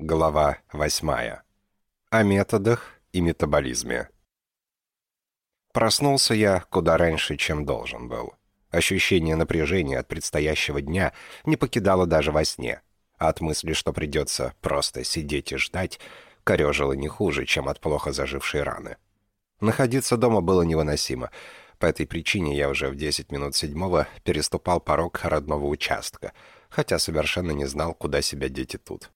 Глава восьмая. О методах и метаболизме. Проснулся я куда раньше, чем должен был. Ощущение напряжения от предстоящего дня не покидало даже во сне. От мысли, что придется просто сидеть и ждать, корежило не хуже, чем от плохо зажившей раны. Находиться дома было невыносимо. По этой причине я уже в 10 минут седьмого переступал порог родного участка, хотя совершенно не знал, куда себя деть и тут.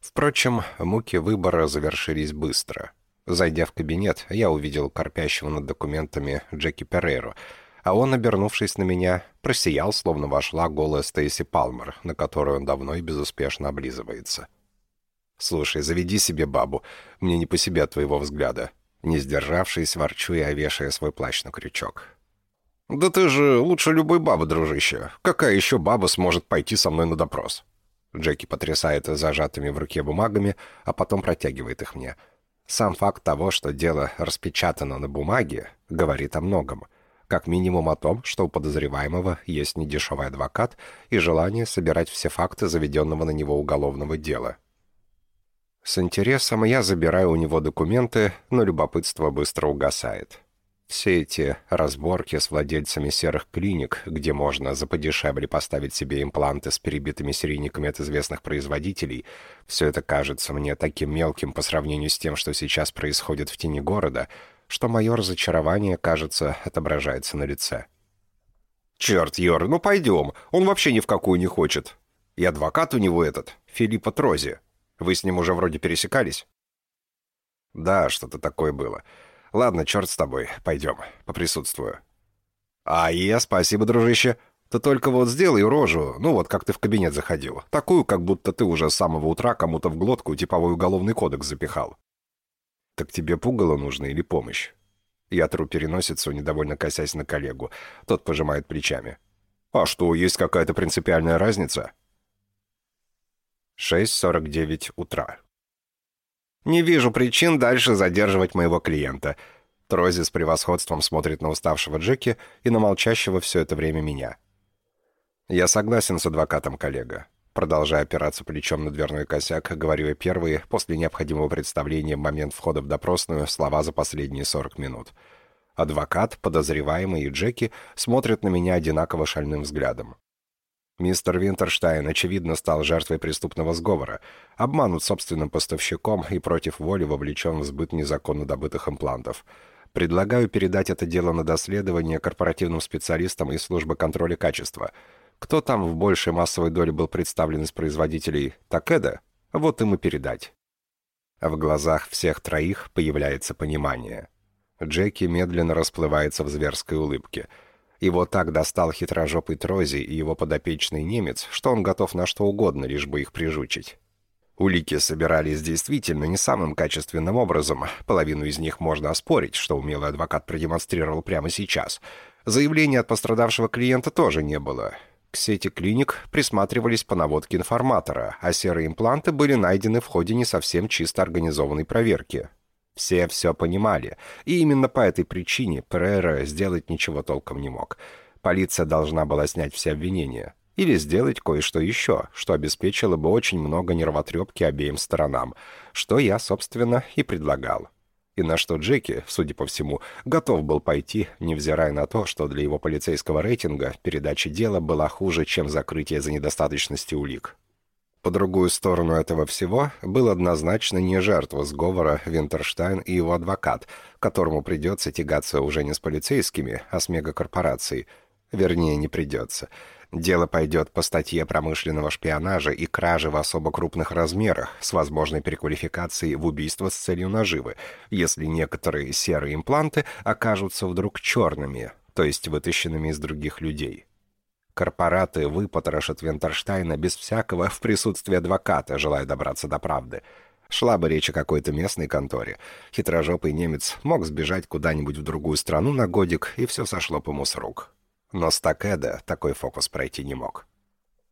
Впрочем, муки выбора завершились быстро. Зайдя в кабинет, я увидел корпящего над документами Джеки Перейру, а он, обернувшись на меня, просиял, словно вошла голая Стейси Палмер, на которую он давно и безуспешно облизывается. «Слушай, заведи себе бабу. Мне не по себе от твоего взгляда». Не сдержавшись, ворчу я, вешая свой плащ на крючок. «Да ты же лучше любой бабы, дружище. Какая еще баба сможет пойти со мной на допрос?» Джеки потрясает зажатыми в руке бумагами, а потом протягивает их мне. Сам факт того, что дело распечатано на бумаге, говорит о многом. Как минимум о том, что у подозреваемого есть недешевый адвокат и желание собирать все факты заведенного на него уголовного дела. С интересом я забираю у него документы, но любопытство быстро угасает. Все эти разборки с владельцами серых клиник, где можно за подешевле поставить себе импланты с перебитыми серийниками от известных производителей, все это кажется мне таким мелким по сравнению с тем, что сейчас происходит в тени города, что мое разочарование, кажется, отображается на лице. «Черт, Йор, ну пойдем, он вообще ни в какую не хочет. И адвокат у него этот, Филиппа Трози. Вы с ним уже вроде пересекались?» «Да, что-то такое было». Ладно, черт с тобой, пойдем, поприсутствую. А я, спасибо, дружище. Ты только вот сделай рожу, ну вот как ты в кабинет заходил. Такую, как будто ты уже с самого утра кому-то в глотку типовой уголовный кодекс запихал. Так тебе пугало нужно или помощь? Я тру переносицу, недовольно косясь на коллегу. Тот пожимает плечами. «А что, есть какая-то принципиальная разница?» 6.49 утра. Не вижу причин дальше задерживать моего клиента. Трози с превосходством смотрит на уставшего Джеки и на молчащего все это время меня. Я согласен с адвокатом, коллега. Продолжая опираться плечом на дверной косяк, говорю я первые, после необходимого представления момент входа в допросную, слова за последние 40 минут. Адвокат, подозреваемый и Джеки смотрят на меня одинаково шальным взглядом. Мистер Винтерштайн, очевидно, стал жертвой преступного сговора, обманут собственным поставщиком и против воли вовлечен в сбыт незаконно добытых имплантов. Предлагаю передать это дело на доследование корпоративным специалистам из службы контроля качества. Кто там в большей массовой доле был представлен из производителей Такеда, вот им и передать. В глазах всех троих появляется понимание. Джеки медленно расплывается в зверской улыбке – его так достал хитрожопый Трози и его подопечный немец, что он готов на что угодно, лишь бы их прижучить. Улики собирались действительно не самым качественным образом. Половину из них можно оспорить, что умелый адвокат продемонстрировал прямо сейчас. Заявления от пострадавшего клиента тоже не было. К сети клиник присматривались по наводке информатора, а серые импланты были найдены в ходе не совсем чисто организованной проверки. Все все понимали, и именно по этой причине Перейра сделать ничего толком не мог. Полиция должна была снять все обвинения. Или сделать кое-что еще, что обеспечило бы очень много нервотрепки обеим сторонам, что я, собственно, и предлагал. И на что Джеки, судя по всему, готов был пойти, невзирая на то, что для его полицейского рейтинга передача дела была хуже, чем закрытие за недостаточности улик. По другую сторону этого всего был однозначно не жертва сговора Винтерштайн и его адвокат, которому придется тягаться уже не с полицейскими, а с мегакорпорацией. Вернее, не придется. Дело пойдет по статье промышленного шпионажа и кражи в особо крупных размерах с возможной переквалификацией в убийство с целью наживы, если некоторые серые импланты окажутся вдруг черными, то есть вытащенными из других людей. Корпораты выпотрошат Вентерштайна без всякого в присутствии адвоката, желая добраться до правды. Шла бы речь о какой-то местной конторе. Хитрожопый немец мог сбежать куда-нибудь в другую страну на годик, и все сошло по ему с рук. Но с Такеда такой фокус пройти не мог.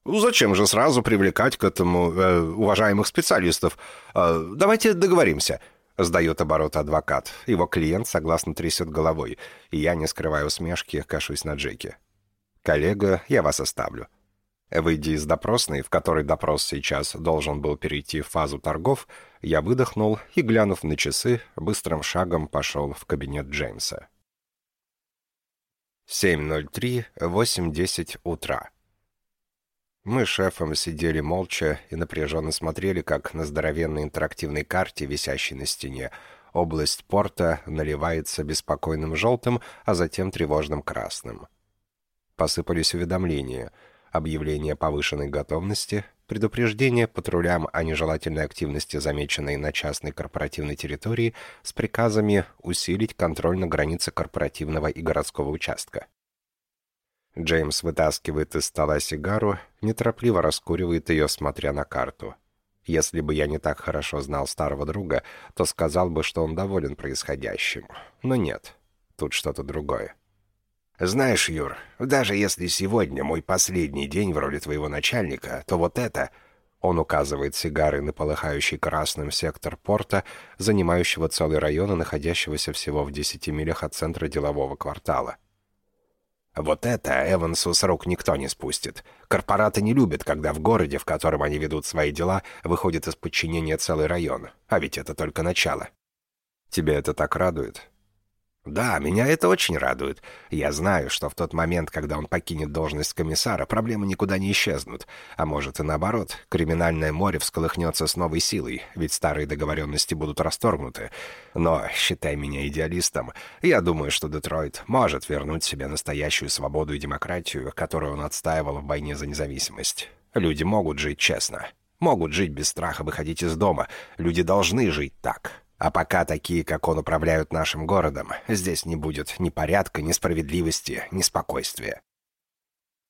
«Ну зачем же сразу привлекать к этому э, уважаемых специалистов? Э, давайте договоримся», — сдает оборот адвокат. Его клиент согласно трясет головой, и я, не скрывая усмешки, кашусь на Джеки. «Коллега, я вас оставлю». Выйдя из допросной, в которой допрос сейчас должен был перейти в фазу торгов, я выдохнул и, глянув на часы, быстрым шагом пошел в кабинет Джеймса. 7.03, 8.10 утра. Мы с шефом сидели молча и напряженно смотрели, как на здоровенной интерактивной карте, висящей на стене, область порта наливается беспокойным желтым, а затем тревожным красным. Посыпались уведомления, объявление повышенной готовности, предупреждение патрулям о нежелательной активности, замеченной на частной корпоративной территории, с приказами усилить контроль на границе корпоративного и городского участка. Джеймс вытаскивает из стола сигару, неторопливо раскуривает ее, смотря на карту. Если бы я не так хорошо знал старого друга, то сказал бы, что он доволен происходящим. Но нет, тут что-то другое. «Знаешь, Юр, даже если сегодня мой последний день в роли твоего начальника, то вот это...» Он указывает сигары на полыхающий красным сектор порта, занимающего целый район и находящегося всего в десяти милях от центра делового квартала. Вот это Эвансу с рук никто не спустит. Корпораты не любят, когда в городе, в котором они ведут свои дела, выходит из подчинения целый район. А ведь это только начало. Тебя это так радует? «Да, меня это очень радует. Я знаю, что в тот момент, когда он покинет должность комиссара, проблемы никуда не исчезнут. А может и наоборот, криминальное море всколыхнется с новой силой, ведь старые договоренности будут расторгнуты. Но, считай меня идеалистом, я думаю, что Детройт может вернуть себе настоящую свободу и демократию, которую он отстаивал в войне за независимость. Люди могут жить честно. Могут жить без страха выходить из дома. Люди должны жить так». А пока такие, как он, управляют нашим городом, здесь не будет ни порядка, ни справедливости, ни спокойствия.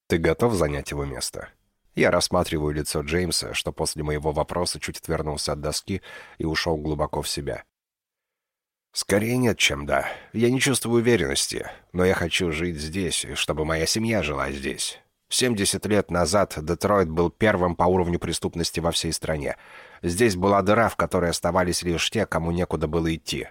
Ты готов занять его место? Я рассматриваю лицо Джеймса, что после моего вопроса чуть отвернулся от доски и ушел глубоко в себя. Скорее нет, чем да. Я не чувствую уверенности, но я хочу жить здесь, чтобы моя семья жила здесь. 70 лет назад Детройт был первым по уровню преступности во всей стране. Здесь была дыра, в которой оставались лишь те, кому некуда было идти.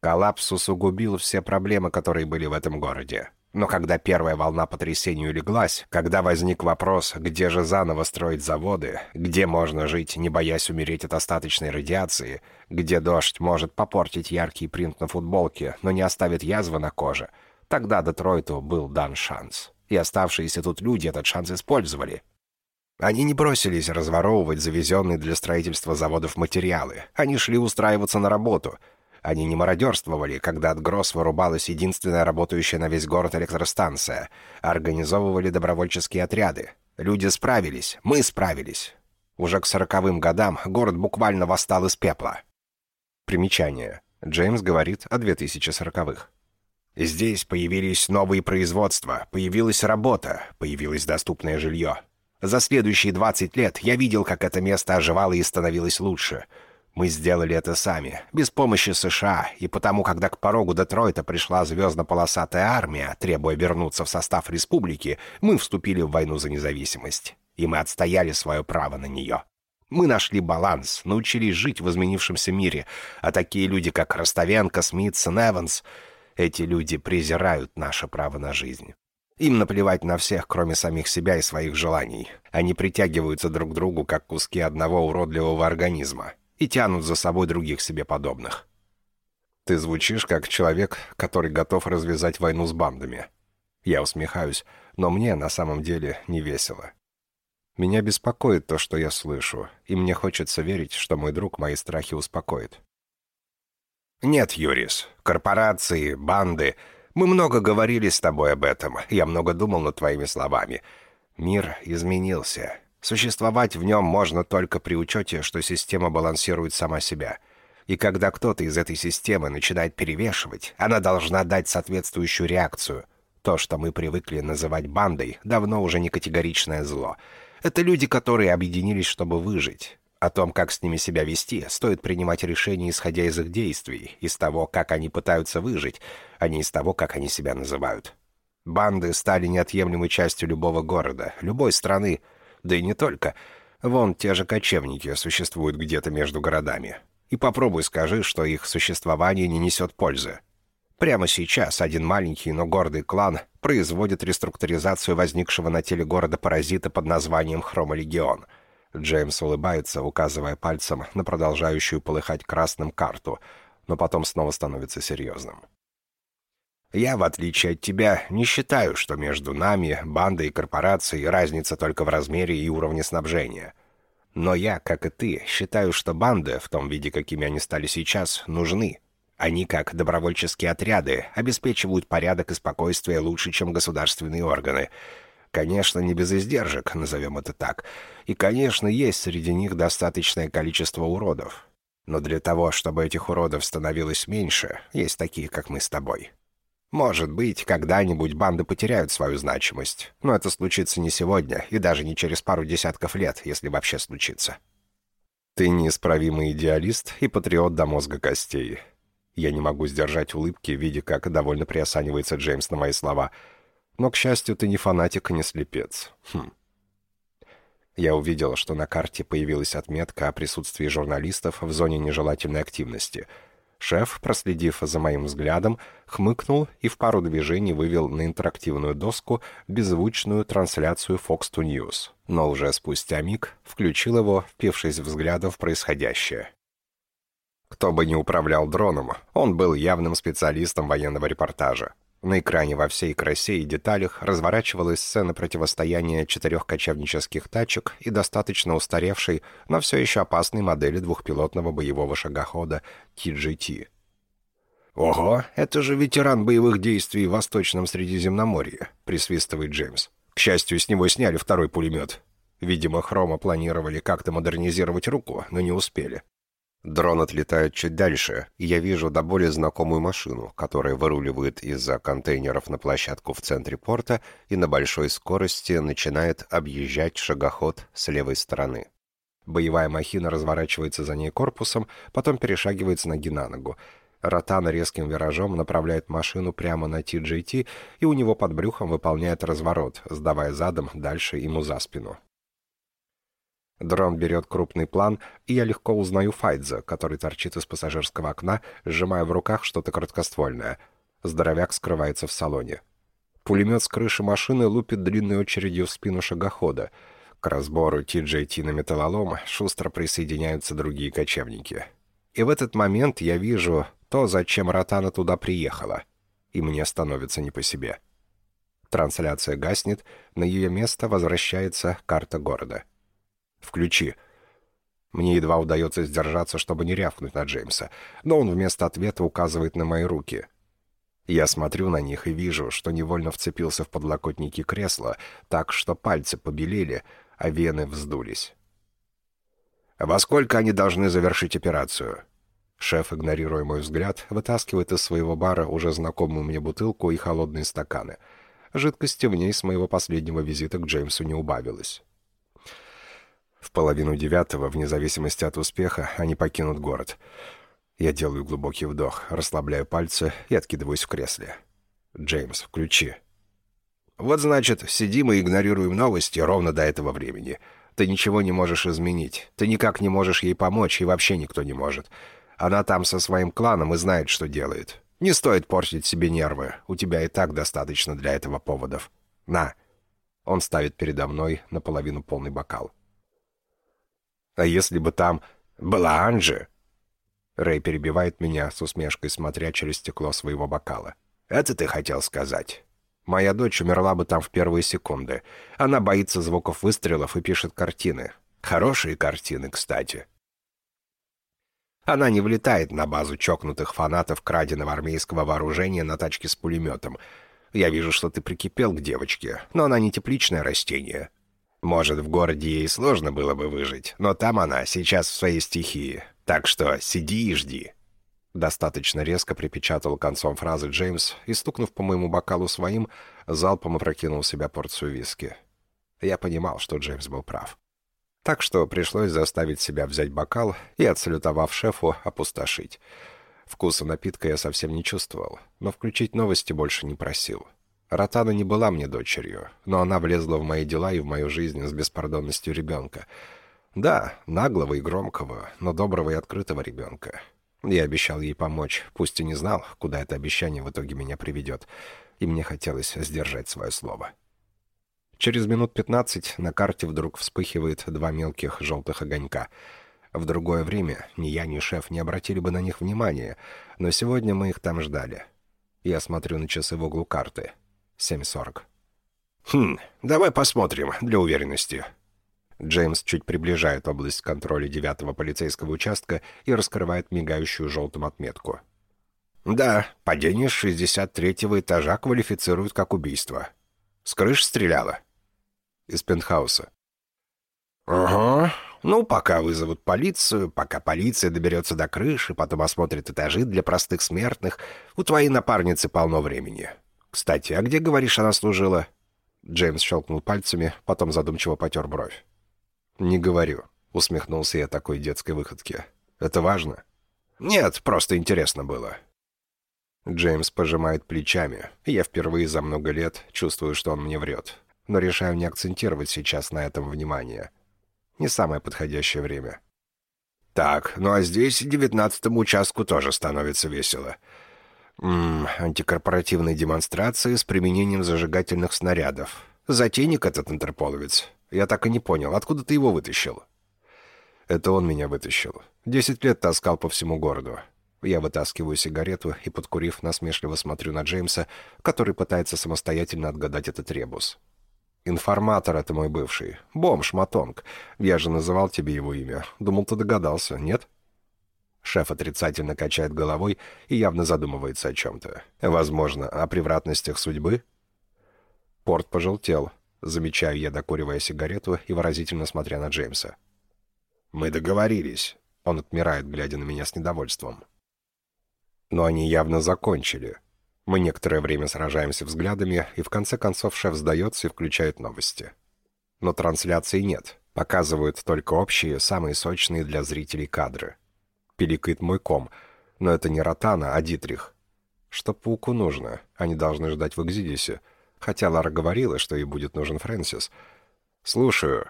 Коллапс усугубил все проблемы, которые были в этом городе. Но когда первая волна потрясений улеглась, когда возник вопрос, где же заново строить заводы, где можно жить, не боясь умереть от остаточной радиации, где дождь может попортить яркий принт на футболке, но не оставит язвы на коже, тогда Детройту был дан шанс и оставшиеся тут люди этот шанс использовали. Они не бросились разворовывать завезенные для строительства заводов материалы. Они шли устраиваться на работу. Они не мародерствовали, когда от Гросс вырубалась единственная работающая на весь город электростанция. Организовывали добровольческие отряды. Люди справились, мы справились. Уже к сороковым годам город буквально восстал из пепла. Примечание. Джеймс говорит о 2040-х. Здесь появились новые производства, появилась работа, появилось доступное жилье. За следующие 20 лет я видел, как это место оживало и становилось лучше. Мы сделали это сами, без помощи США, и потому, когда к порогу Детройта пришла звездно-полосатая армия, требуя вернуться в состав республики, мы вступили в войну за независимость. И мы отстояли свое право на нее. Мы нашли баланс, научились жить в изменившемся мире, а такие люди, как Ростовенко, Смитсон, Эванс — эти люди презирают наше право на жизнь. Им наплевать на всех, кроме самих себя и своих желаний. Они притягиваются друг к другу, как куски одного уродливого организма, и тянут за собой других себе подобных. Ты звучишь как человек, который готов развязать войну с бандами. Я усмехаюсь, но мне на самом деле не весело. Меня беспокоит то, что я слышу, и мне хочется верить, что мой друг мои страхи успокоит. «Нет, Юрис. Корпорации, банды. Мы много говорили с тобой об этом. Я много думал над твоими словами. Мир изменился. Существовать в нем можно только при учете, что система балансирует сама себя. И когда кто-то из этой системы начинает перевешивать, она должна дать соответствующую реакцию. То, что мы привыкли называть бандой, давно уже не категоричное зло. Это люди, которые объединились, чтобы выжить. О том, как с ними себя вести, стоит принимать решения, исходя из их действий, из того, как они пытаются выжить, а не из того, как они себя называют. Банды стали неотъемлемой частью любого города, любой страны, да и не только. Вон те же кочевники существуют где-то между городами. И попробуй скажи, что их существование не несет пользы. Прямо сейчас один маленький, но гордый клан производит реструктуризацию возникшего на теле города паразита под названием Хромолегион. Джеймс улыбается, указывая пальцем на продолжающую полыхать красным карту, но потом снова становится серьезным. Я, в отличие от тебя, не считаю, что между нами, бандой и корпорацией, разница только в размере и уровне снабжения. Но я, как и ты, считаю, что банды, в том виде, какими они стали сейчас, нужны. Они, как добровольческие отряды, обеспечивают порядок и спокойствие лучше, чем государственные органы. Конечно, не без издержек, назовем это так. И, конечно, есть среди них достаточное количество уродов. Но для того, чтобы этих уродов становилось меньше, есть такие, как мы с тобой. Может быть, когда-нибудь банды потеряют свою значимость, но это случится не сегодня и даже не через пару десятков лет, если вообще случится. Ты неисправимый идеалист и патриот до мозга костей. Я не могу сдержать улыбки, видя, как довольно приосанивается Джеймс на мои слова. Но, к счастью, ты не фанатик и не слепец. Хм. Я увидел, что на карте появилась отметка о присутствии журналистов в зоне нежелательной активности — Шеф, проследив за моим взглядом, хмыкнул и в пару движений вывел на интерактивную доску беззвучную трансляцию Fox 2 News, но уже спустя миг включил его, впившись взглядом в происходящее. Кто бы ни управлял дроном, он был явным специалистом военного репортажа. На экране во всей красе и деталях разворачивалась сцена противостояния четырех кочевнических тачек и достаточно устаревшей, но все еще опасной модели двухпилотного боевого шагохода TGT. «Ого, это же ветеран боевых действий в Восточном Средиземноморье», — присвистывает Джеймс. «К счастью, с него сняли второй пулемет. Видимо, Хрома планировали как-то модернизировать руку, но не успели. Дрон отлетает чуть дальше, и я вижу до боли знакомую машину, которая выруливает из-за контейнеров на площадку в центре порта и на большой скорости начинает объезжать шагоход с левой стороны. Боевая махина разворачивается за ней корпусом, потом перешагивает с ноги на ногу. Ротана резким виражом направляет машину прямо на TJT, и у него под брюхом выполняет разворот, сдавая задом дальше ему за спину. Дрон берет крупный план, и я легко узнаю Файдза, который торчит из пассажирского окна, сжимая в руках что-то короткоствольное. Здоровяк скрывается в салоне. Пулемет с крыши машины лупит длинной очередью в спину шагохода. К разбору TJT на металлолом шустро присоединяются другие кочевники. И в этот момент я вижу то, зачем Ротана туда приехала. И мне становится не по себе. Трансляция гаснет, на ее место возвращается карта города. Включи». Мне едва удается сдержаться, чтобы не рявкнуть на Джеймса, но он вместо ответа указывает на мои руки. Я смотрю на них и вижу, что невольно вцепился в подлокотники кресла, так что пальцы побелели, а вены вздулись. «Во сколько они должны завершить операцию?» Шеф, игнорируя мой взгляд, вытаскивает из своего бара уже знакомую мне бутылку и холодные стаканы. Жидкости в ней с моего последнего визита к Джеймсу не убавилось. В половину девятого, вне зависимости от успеха, они покинут город. Я делаю глубокий вдох, расслабляю пальцы и откидываюсь в кресле. «Джеймс, включи». «Вот значит, сидим и игнорируем новости ровно до этого времени. Ты ничего не можешь изменить. Ты никак не можешь ей помочь, и вообще никто не может. Она там со своим кланом и знает, что делает. Не стоит портить себе нервы. У тебя и так достаточно для этого поводов. На». Он ставит передо мной наполовину полный бокал. А если бы там была Анжи?» Рэй перебивает меня с усмешкой, смотря через стекло своего бокала. «Это ты хотел сказать?» «Моя дочь умерла бы там в первые секунды. Она боится звуков выстрелов и пишет картины. Хорошие картины, кстати». Она не влетает на базу чокнутых фанатов краденого армейского вооружения на тачке с пулеметом. Я вижу, что ты прикипел к девочке, но она не тепличное растение. Может, в городе ей сложно было бы выжить, но там она сейчас в своей стихии. Так что сиди и жди». Достаточно резко припечатал концом фразы Джеймс и, стукнув по моему бокалу своим, залпом опрокинул в себя порцию виски. Я понимал, что Джеймс был прав. Так что пришлось заставить себя взять бокал и, отсалютовав шефу, опустошить. Вкуса напитка я совсем не чувствовал, но включить новости больше не просил. Ротана не была мне дочерью, но она влезла в мои дела и в мою жизнь с беспардонностью ребенка. Да, наглого и громкого, но доброго и открытого ребенка. Я обещал ей помочь, пусть и не знал, куда это обещание в итоге меня приведет, и мне хотелось сдержать свое слово. Через минут пятнадцать на карте вдруг вспыхивает два мелких желтых огонька. В другое время ни я, ни шеф не обратили бы на них внимания, но сегодня мы их там ждали. Я смотрю на часы в углу карты. 7.40. «Хм, давай посмотрим, для уверенности». Джеймс чуть приближает область контроля девятого полицейского участка и раскрывает мигающую желтым отметку. «Да, падение с 63-го этажа квалифицируют как убийство. С крыш стреляла?» «Из пентхауса». «Ага. Ну, пока вызовут полицию, пока полиция доберется до крыши, потом осмотрит этажи для простых смертных, у твоей напарницы полно времени. Кстати, а где, говоришь, она служила?» Джеймс щелкнул пальцами, потом задумчиво потер бровь. «Не говорю», — усмехнулся я такой детской выходке. «Это важно?» «Нет, просто интересно было». Джеймс пожимает плечами. Я впервые за много лет чувствую, что он мне врет. Но решаю не акцентировать сейчас на этом внимание. Не самое подходящее время. «Так, ну а здесь девятнадцатому участку тоже становится весело. Ммм, антикорпоративные демонстрации с применением зажигательных снарядов. Затейник этот интерполовец. Я так и не понял, откуда ты его вытащил?» «Это он меня вытащил. Десять лет таскал по всему городу. Я вытаскиваю сигарету и, подкурив, насмешливо смотрю на Джеймса, который пытается самостоятельно отгадать этот ребус. «Информатор — это мой бывший. Бомж, Матонг. Я же называл тебе его имя. Думал, ты догадался, нет?» Шеф отрицательно качает головой и явно задумывается о чем-то. Возможно, о превратностях судьбы? Порт пожелтел. Замечаю я, докуривая сигарету и выразительно смотря на Джеймса. «Мы договорились». Он отмирает, глядя на меня с недовольством. Но они явно закончили. Мы некоторое время сражаемся взглядами, и в конце концов шеф сдается и включает новости. Но трансляции нет. Показывают только общие, самые сочные для зрителей кадры пиликает мой ком. Но это не Ротана, а Дитрих. Что пауку нужно? Они должны ждать в Экзидисе. Хотя Лара говорила, что ей будет нужен Фрэнсис. «Слушаю».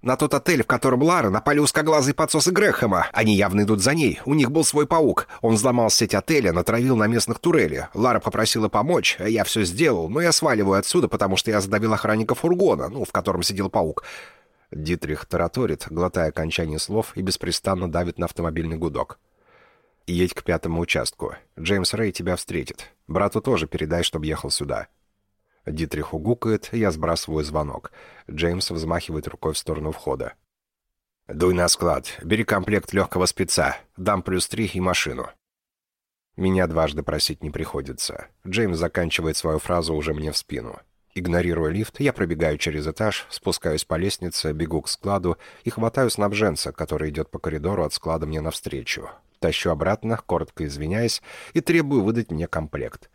«На тот отель, в котором Лара, напали узкоглазые подсосы Грэхэма. Они явно идут за ней. У них был свой паук. Он взломал сеть отеля, натравил на местных турели. Лара попросила помочь. Я все сделал, но я сваливаю отсюда, потому что я задавил охранника фургона, ну, в котором сидел паук. Дитрих тараторит, глотая окончание слов и беспрестанно давит на автомобильный гудок. «Едь к пятому участку. Джеймс Рэй тебя встретит. Брату тоже передай, чтобы ехал сюда». Дитрих угукает, я сбрасываю звонок. Джеймс взмахивает рукой в сторону входа. «Дуй на склад. Бери комплект легкого спеца. Дам плюс три и машину». Меня дважды просить не приходится. Джеймс заканчивает свою фразу уже мне в спину. Игнорируя лифт, я пробегаю через этаж, спускаюсь по лестнице, бегу к складу и хватаю снабженца, который идет по коридору от склада мне навстречу. Тащу обратно, коротко извиняясь, и требую выдать мне комплект.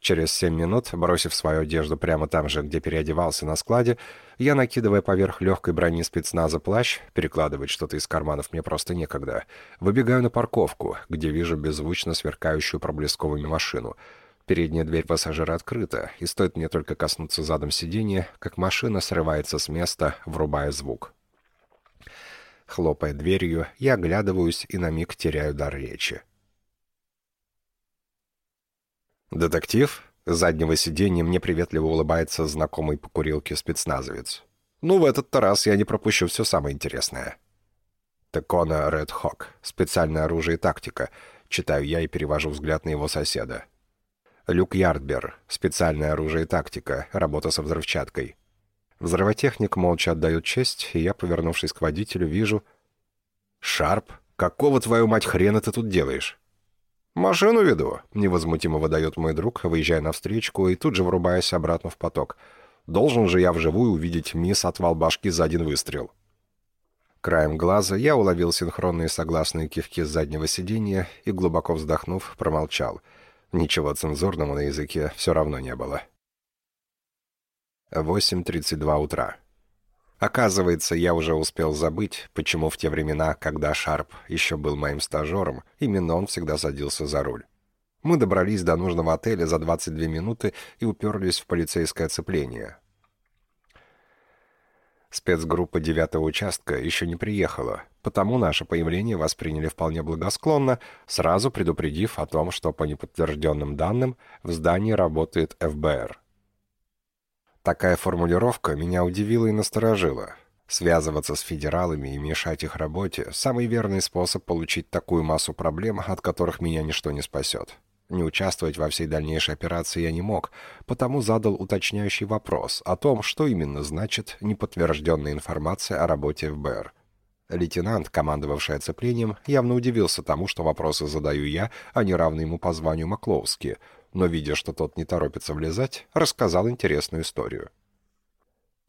Через семь минут, бросив свою одежду прямо там же, где переодевался на складе, я, накидывая поверх легкой брони спецназа плащ, перекладывать что-то из карманов мне просто некогда, выбегаю на парковку, где вижу беззвучно сверкающую проблесковыми машину — Передняя дверь пассажира открыта, и стоит мне только коснуться задом сиденья, как машина срывается с места, врубая звук. Хлопая дверью, я оглядываюсь и на миг теряю дар речи. «Детектив?» С заднего сиденья мне приветливо улыбается знакомый по курилке спецназовец. «Ну, в этот-то раз я не пропущу все самое интересное». «Текона Ред Хок. Специальное оружие и тактика». Читаю я и перевожу взгляд на его соседа. Люк Ярдбер. Специальное оружие и тактика. Работа со взрывчаткой. Взрывотехник молча отдает честь, и я, повернувшись к водителю, вижу... «Шарп? Какого, твою мать, хрена ты тут делаешь?» «Машину веду», — невозмутимо выдает мой друг, выезжая навстречу и тут же врубаясь обратно в поток. «Должен же я вживую увидеть мисс отвал башки за один выстрел». Краем глаза я уловил синхронные согласные кивки с заднего сиденья и, глубоко вздохнув, промолчал — Ничего цензурного на языке все равно не было. 8.32 утра. Оказывается, я уже успел забыть, почему в те времена, когда Шарп еще был моим стажером, именно он всегда садился за руль. Мы добрались до нужного отеля за 22 минуты и уперлись в полицейское оцепление. Спецгруппа девятого участка еще не приехала, потому наше появление восприняли вполне благосклонно, сразу предупредив о том, что по неподтвержденным данным в здании работает ФБР. Такая формулировка меня удивила и насторожила. Связываться с федералами и мешать их работе – самый верный способ получить такую массу проблем, от которых меня ничто не спасет. Не участвовать во всей дальнейшей операции я не мог, потому задал уточняющий вопрос о том, что именно значит неподтвержденная информация о работе ФБР. Лейтенант, командовавший оцеплением, явно удивился тому, что вопросы задаю я, а не равный ему по званию Макловский, но, видя, что тот не торопится влезать, рассказал интересную историю.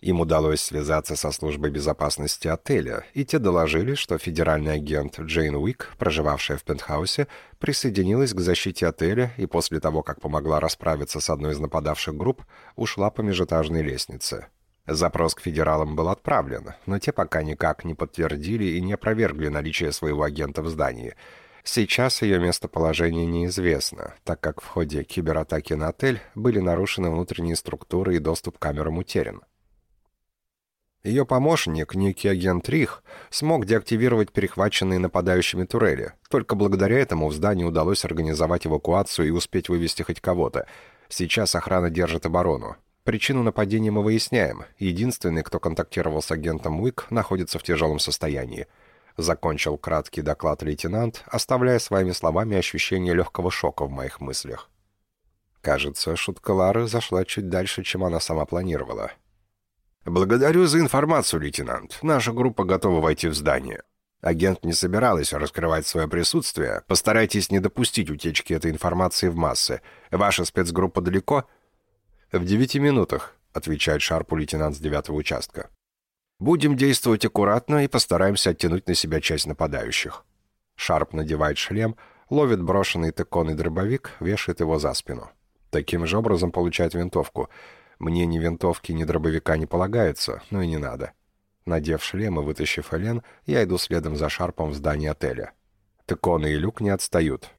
Им удалось связаться со службой безопасности отеля, и те доложили, что федеральный агент Джейн Уик, проживавшая в пентхаусе, присоединилась к защите отеля и после того, как помогла расправиться с одной из нападавших групп, ушла по межэтажной лестнице. Запрос к федералам был отправлен, но те пока никак не подтвердили и не опровергли наличие своего агента в здании. Сейчас ее местоположение неизвестно, так как в ходе кибератаки на отель были нарушены внутренние структуры и доступ к камерам утерян. Ее помощник, некий агент Рих, смог деактивировать перехваченные нападающими турели. Только благодаря этому в здании удалось организовать эвакуацию и успеть вывести хоть кого-то. Сейчас охрана держит оборону. Причину нападения мы выясняем. Единственный, кто контактировал с агентом Уик, находится в тяжелом состоянии. Закончил краткий доклад лейтенант, оставляя своими словами ощущение легкого шока в моих мыслях. Кажется, шутка Лары зашла чуть дальше, чем она сама планировала. «Благодарю за информацию, лейтенант. Наша группа готова войти в здание. Агент не собиралась раскрывать свое присутствие. Постарайтесь не допустить утечки этой информации в массы. Ваша спецгруппа далеко?» «В девяти минутах», — отвечает Шарпу лейтенант с девятого участка. «Будем действовать аккуратно и постараемся оттянуть на себя часть нападающих». Шарп надевает шлем, ловит брошенный тыконный дробовик, вешает его за спину. Таким же образом получает винтовку — мне ни винтовки, ни дробовика не полагается, но и не надо. Надев шлем и вытащив Элен, я иду следом за Шарпом в здание отеля. Теконы и Люк не отстают.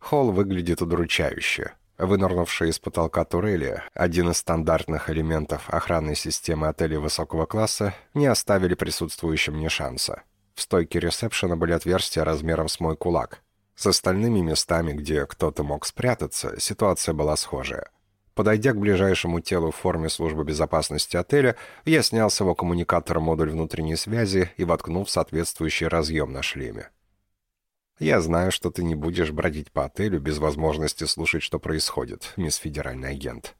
Холл выглядит удручающе. Вынырнувшая из потолка турели, один из стандартных элементов охранной системы отелей высокого класса, не оставили присутствующим мне шанса. В стойке ресепшена были отверстия размером с мой кулак. С остальными местами, где кто-то мог спрятаться, ситуация была схожая. Подойдя к ближайшему телу в форме службы безопасности отеля, я снял с его коммуникатора модуль внутренней связи и воткнул в соответствующий разъем на шлеме. «Я знаю, что ты не будешь бродить по отелю без возможности слушать, что происходит, мисс федеральный агент».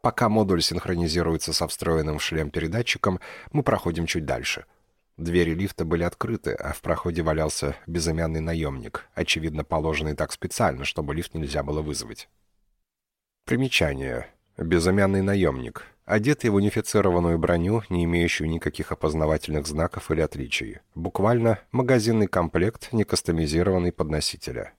Пока модуль синхронизируется со встроенным в шлем передатчиком, мы проходим чуть дальше. Двери лифта были открыты, а в проходе валялся безымянный наемник, очевидно положенный так специально, чтобы лифт нельзя было вызвать. Примечание. Безымянный наемник. Одетый в унифицированную броню, не имеющую никаких опознавательных знаков или отличий. Буквально магазинный комплект, не кастомизированный под носителя.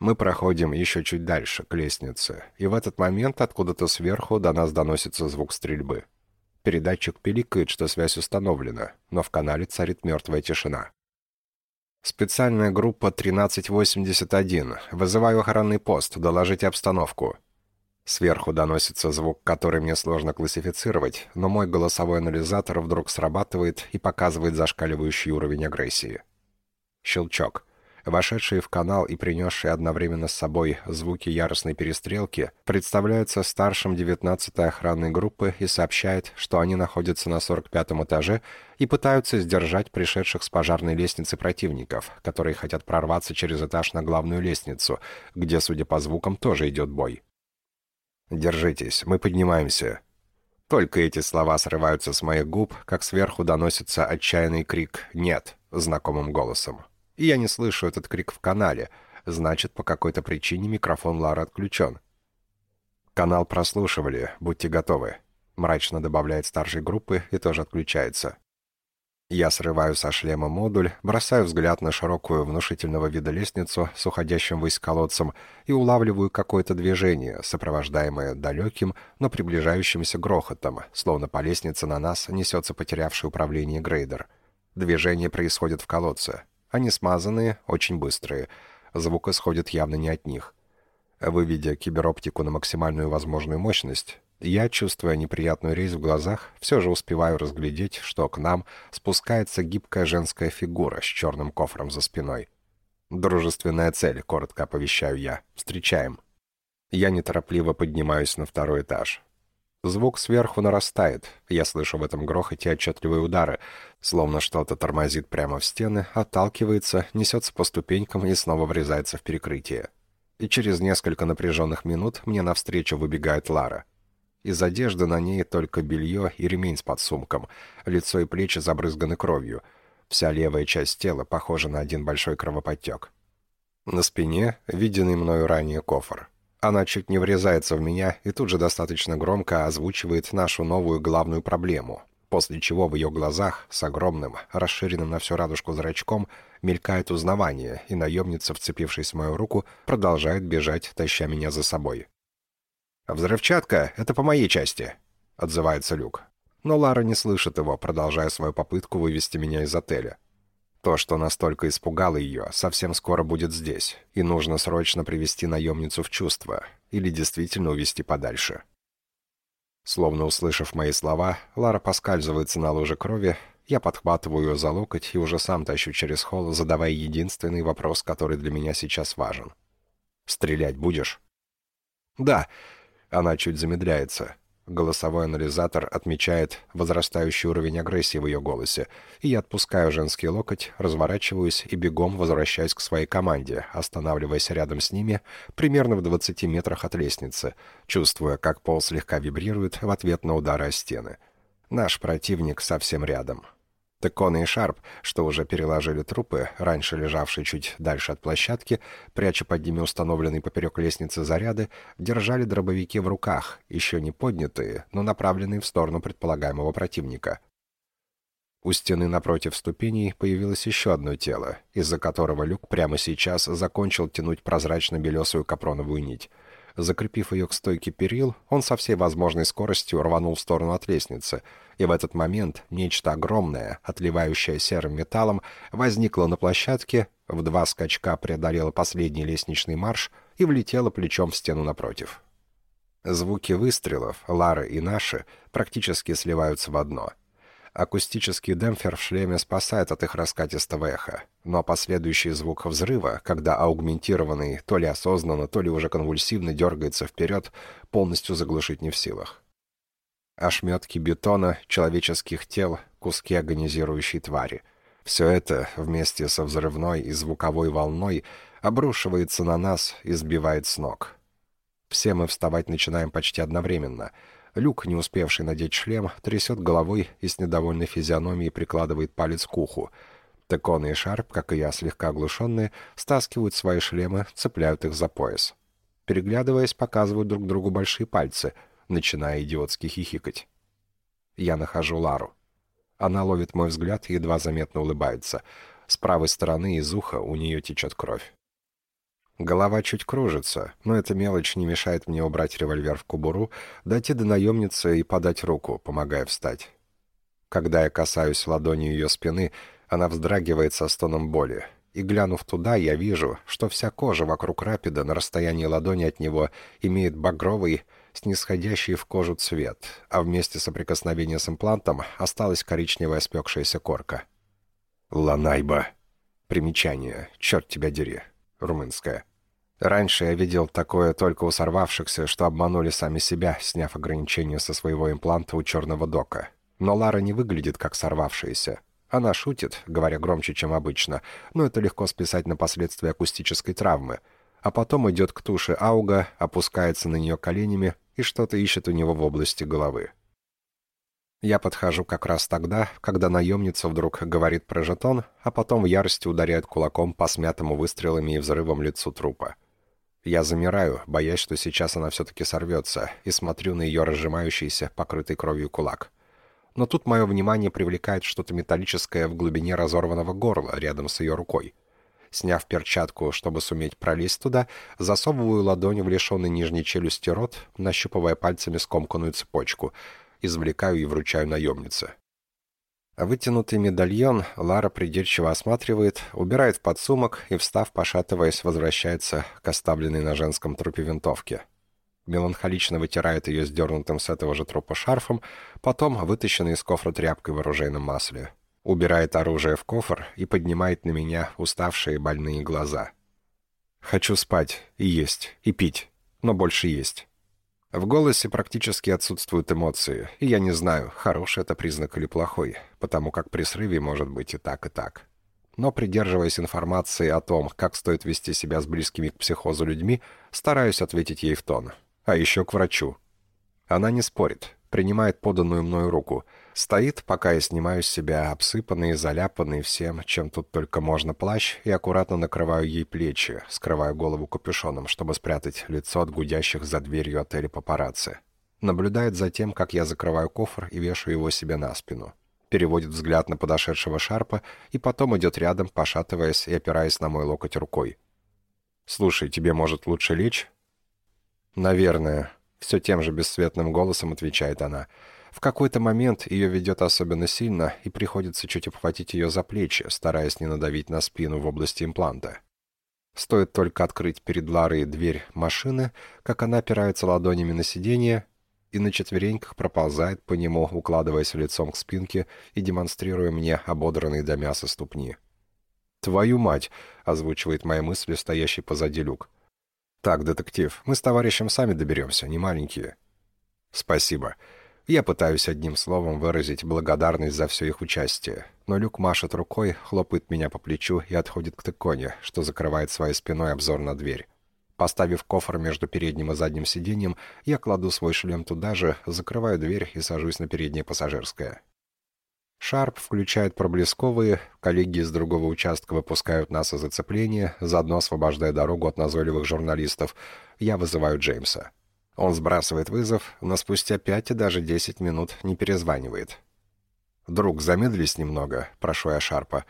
Мы проходим еще чуть дальше, к лестнице, и в этот момент откуда-то сверху до нас доносится звук стрельбы. Передатчик пиликает, что связь установлена, но в канале царит мертвая тишина. «Специальная группа 1381. Вызываю охранный пост. Доложите обстановку». Сверху доносится звук, который мне сложно классифицировать, но мой голосовой анализатор вдруг срабатывает и показывает зашкаливающий уровень агрессии. Щелчок. Вошедшие в канал и принесшие одновременно с собой звуки яростной перестрелки представляются старшим 19-й охранной группы и сообщает, что они находятся на 45-м этаже и пытаются сдержать пришедших с пожарной лестницы противников, которые хотят прорваться через этаж на главную лестницу, где, судя по звукам, тоже идет бой. «Держитесь, мы поднимаемся». Только эти слова срываются с моих губ, как сверху доносится отчаянный крик «Нет!» знакомым голосом. И я не слышу этот крик в канале. Значит, по какой-то причине микрофон Лары отключен. «Канал прослушивали. Будьте готовы», — мрачно добавляет старшей группы и тоже отключается. Я срываю со шлема модуль, бросаю взгляд на широкую внушительного вида лестницу с уходящим ввысь колодцем и улавливаю какое-то движение, сопровождаемое далеким, но приближающимся грохотом, словно по лестнице на нас несется потерявший управление грейдер. Движение происходит в колодце. Они смазанные, очень быстрые. Звук исходит явно не от них. Выведя кибероптику на максимальную возможную мощность, Я, чувствуя неприятную резь в глазах, все же успеваю разглядеть, что к нам спускается гибкая женская фигура с черным кофром за спиной. «Дружественная цель», — коротко оповещаю я. «Встречаем». Я неторопливо поднимаюсь на второй этаж. Звук сверху нарастает. Я слышу в этом грохоте отчетливые удары, словно что-то тормозит прямо в стены, отталкивается, несется по ступенькам и снова врезается в перекрытие. И через несколько напряженных минут мне навстречу выбегает Лара — из одежды на ней только белье и ремень с подсумком. Лицо и плечи забрызганы кровью. Вся левая часть тела похожа на один большой кровоподтек. На спине виденный мною ранее кофр. Она чуть не врезается в меня и тут же достаточно громко озвучивает нашу новую главную проблему, после чего в ее глазах с огромным, расширенным на всю радужку зрачком, мелькает узнавание, и наемница, вцепившись в мою руку, продолжает бежать, таща меня за собой. «Взрывчатка — это по моей части», — отзывается Люк. Но Лара не слышит его, продолжая свою попытку вывести меня из отеля. То, что настолько испугало ее, совсем скоро будет здесь, и нужно срочно привести наемницу в чувство, или действительно увести подальше. Словно услышав мои слова, Лара поскальзывается на луже крови, я подхватываю ее за локоть и уже сам тащу через холл, задавая единственный вопрос, который для меня сейчас важен. «Стрелять будешь?» «Да», она чуть замедляется. Голосовой анализатор отмечает возрастающий уровень агрессии в ее голосе, и я отпускаю женский локоть, разворачиваюсь и бегом возвращаюсь к своей команде, останавливаясь рядом с ними, примерно в 20 метрах от лестницы, чувствуя, как пол слегка вибрирует в ответ на удары о стены. Наш противник совсем рядом. Текона и Шарп, что уже переложили трупы, раньше лежавшие чуть дальше от площадки, пряча под ними установленные поперек лестницы заряды, держали дробовики в руках, еще не поднятые, но направленные в сторону предполагаемого противника. У стены напротив ступеней появилось еще одно тело, из-за которого Люк прямо сейчас закончил тянуть прозрачно-белесую капроновую нить — Закрепив ее к стойке перил, он со всей возможной скоростью рванул в сторону от лестницы, и в этот момент нечто огромное, отливающее серым металлом, возникло на площадке, в два скачка преодолело последний лестничный марш и влетело плечом в стену напротив. Звуки выстрелов, Лары и наши, практически сливаются в одно — Акустический демпфер в шлеме спасает от их раскатистого эха, но последующий звук взрыва, когда аугментированный то ли осознанно, то ли уже конвульсивно дергается вперед, полностью заглушить не в силах. Ошметки бетона, человеческих тел, куски агонизирующей твари. Все это вместе со взрывной и звуковой волной обрушивается на нас и сбивает с ног. Все мы вставать начинаем почти одновременно — Люк, не успевший надеть шлем, трясет головой и с недовольной физиономией прикладывает палец к уху. Текон и Шарп, как и я, слегка оглушенные, стаскивают свои шлемы, цепляют их за пояс. Переглядываясь, показывают друг другу большие пальцы, начиная идиотски хихикать. Я нахожу Лару. Она ловит мой взгляд и едва заметно улыбается. С правой стороны из уха у нее течет кровь. Голова чуть кружится, но эта мелочь не мешает мне убрать револьвер в кобуру, дойти до наемницы и подать руку, помогая встать. Когда я касаюсь ладонью ее спины, она вздрагивает со стоном боли. И глянув туда, я вижу, что вся кожа вокруг рапида на расстоянии ладони от него имеет багровый, снисходящий в кожу цвет, а вместе соприкосновения с имплантом осталась коричневая спекшаяся корка. «Ланайба!» Примечание. «Черт тебя дери!» Румынская. Раньше я видел такое только у сорвавшихся, что обманули сами себя, сняв ограничения со своего импланта у черного дока. Но Лара не выглядит как сорвавшаяся. Она шутит, говоря громче, чем обычно, но это легко списать на последствия акустической травмы. А потом идет к туше Ауга, опускается на нее коленями и что-то ищет у него в области головы. Я подхожу как раз тогда, когда наемница вдруг говорит про жетон, а потом в ярости ударяет кулаком по смятому выстрелами и взрывом лицу трупа. Я замираю, боясь, что сейчас она все-таки сорвется, и смотрю на ее разжимающийся, покрытый кровью кулак. Но тут мое внимание привлекает что-то металлическое в глубине разорванного горла рядом с ее рукой. Сняв перчатку, чтобы суметь пролезть туда, засовываю ладонь в лишенный нижней челюсти рот, нащупывая пальцами скомканную цепочку — извлекаю и вручаю наемнице. Вытянутый медальон Лара придирчиво осматривает, убирает в подсумок и, встав, пошатываясь, возвращается к оставленной на женском трупе винтовке. Меланхолично вытирает ее сдернутым с этого же трупа шарфом, потом вытащенный из кофра тряпкой в оружейном масле. Убирает оружие в кофр и поднимает на меня уставшие больные глаза. Хочу спать, и есть, и пить, но больше есть. В голосе практически отсутствуют эмоции, и я не знаю, хороший это признак или плохой, потому как при срыве может быть и так, и так. Но придерживаясь информации о том, как стоит вести себя с близкими к психозу людьми, стараюсь ответить ей в тон. А еще к врачу. Она не спорит, принимает поданную мною руку — Стоит, пока я снимаю с себя обсыпанный заляпанный всем, чем тут только можно плащ, и аккуратно накрываю ей плечи, скрываю голову капюшоном, чтобы спрятать лицо от гудящих за дверью отеля папарацци. Наблюдает за тем, как я закрываю кофр и вешаю его себе на спину. Переводит взгляд на подошедшего Шарпа и потом идет рядом, пошатываясь и опираясь на мой локоть рукой. «Слушай, тебе, может, лучше лечь?» «Наверное», — все тем же бесцветным голосом отвечает она, — в какой-то момент ее ведет особенно сильно, и приходится чуть обхватить ее за плечи, стараясь не надавить на спину в области импланта. Стоит только открыть перед Ларой дверь машины, как она опирается ладонями на сиденье и на четвереньках проползает по нему, укладываясь лицом к спинке и демонстрируя мне ободранные до мяса ступни. «Твою мать!» — озвучивает мои мысли, стоящий позади люк. «Так, детектив, мы с товарищем сами доберемся, не маленькие». «Спасибо. Я пытаюсь одним словом выразить благодарность за все их участие, но Люк машет рукой, хлопает меня по плечу и отходит к тыконе, что закрывает своей спиной обзор на дверь. Поставив кофр между передним и задним сиденьем, я кладу свой шлем туда же, закрываю дверь и сажусь на переднее пассажирское. Шарп включает проблесковые, коллеги из другого участка выпускают нас из зацепления, заодно освобождая дорогу от назойливых журналистов. Я вызываю Джеймса. Он сбрасывает вызов, но спустя пять и даже десять минут не перезванивает. «Друг, замедлись немного», — прошу я Шарпа.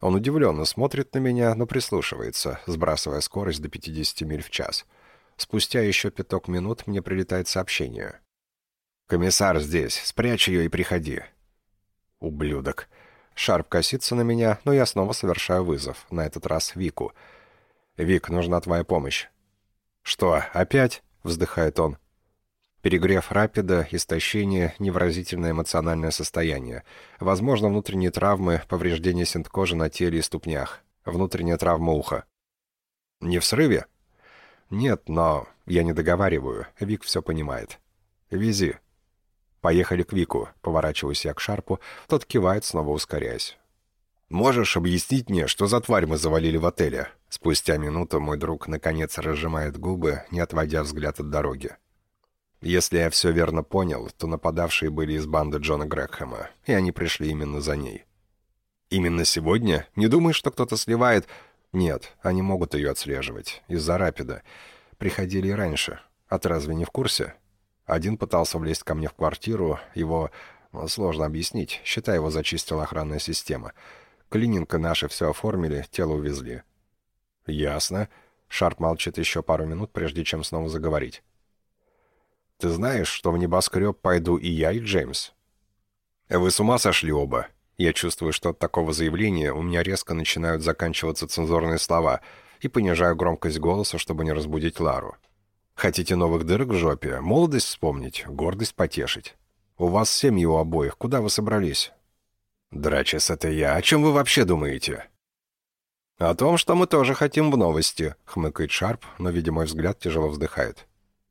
Он удивленно смотрит на меня, но прислушивается, сбрасывая скорость до 50 миль в час. Спустя еще пяток минут мне прилетает сообщение. «Комиссар здесь. Спрячь ее и приходи». «Ублюдок». Шарп косится на меня, но я снова совершаю вызов, на этот раз Вику. «Вик, нужна твоя помощь». «Что, опять?» — вздыхает он. Перегрев рапида, истощение, невыразительное эмоциональное состояние. Возможно, внутренние травмы, повреждение синткожи на теле и ступнях. Внутренняя травма уха. Не в срыве? Нет, но я не договариваю. Вик все понимает. Вези. Поехали к Вику. Поворачиваюсь я к Шарпу. Тот кивает, снова ускоряясь. «Можешь объяснить мне, что за тварь мы завалили в отеле?» Спустя минуту мой друг наконец разжимает губы, не отводя взгляд от дороги. Если я все верно понял, то нападавшие были из банды Джона Грекхэма, и они пришли именно за ней. «Именно сегодня? Не думаешь, что кто-то сливает...» «Нет, они могут ее отслеживать. Из-за рапида. Приходили и раньше. А ты разве не в курсе?» Один пытался влезть ко мне в квартиру, его... Сложно объяснить, считай, его зачистила охранная система. Клининг наши все оформили, тело увезли. «Ясно». Шарп молчит еще пару минут, прежде чем снова заговорить. «Ты знаешь, что в небоскреб пойду и я, и Джеймс?» «Вы с ума сошли оба?» Я чувствую, что от такого заявления у меня резко начинают заканчиваться цензурные слова и понижаю громкость голоса, чтобы не разбудить Лару. «Хотите новых дырок в жопе? Молодость вспомнить? Гордость потешить? У вас семьи у обоих. Куда вы собрались?» «Драчес, это я. О чем вы вообще думаете?» «О том, что мы тоже хотим в новости», — хмыкает Шарп, но, видя мой взгляд, тяжело вздыхает.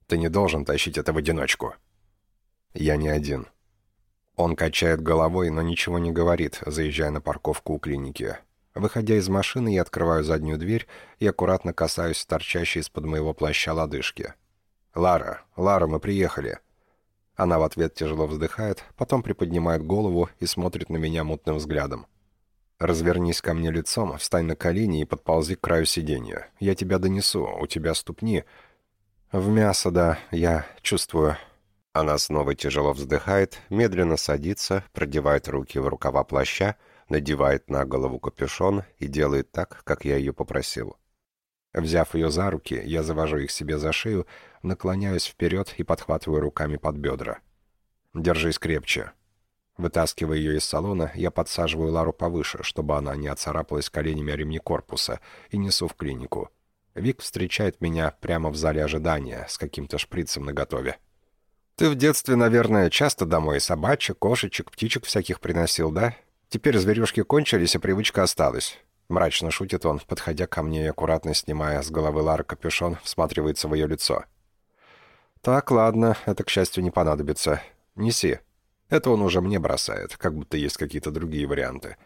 «Ты не должен тащить это в одиночку». «Я не один». Он качает головой, но ничего не говорит, заезжая на парковку у клиники. Выходя из машины, я открываю заднюю дверь и аккуратно касаюсь торчащей из-под моего плаща лодыжки. «Лара, Лара, мы приехали». Она в ответ тяжело вздыхает, потом приподнимает голову и смотрит на меня мутным взглядом. Развернись ко мне лицом, встань на колени и подползи к краю сиденья. Я тебя донесу, у тебя ступни. В мясо, да, я чувствую. Она снова тяжело вздыхает, медленно садится, продевает руки в рукава плаща, надевает на голову капюшон и делает так, как я ее попросил. Взяв ее за руки, я завожу их себе за шею, наклоняюсь вперед и подхватываю руками под бедра. «Держись крепче», Вытаскивая ее из салона, я подсаживаю Лару повыше, чтобы она не оцарапалась коленями о ремни корпуса, и несу в клинику. Вик встречает меня прямо в зале ожидания с каким-то шприцем наготове. «Ты в детстве, наверное, часто домой собачек, кошечек, птичек всяких приносил, да? Теперь зверюшки кончились, и привычка осталась». Мрачно шутит он, подходя ко мне и аккуратно снимая с головы Лары капюшон, всматривается в ее лицо. «Так, ладно, это, к счастью, не понадобится. Неси». Это он уже мне бросает, как будто есть какие-то другие варианты.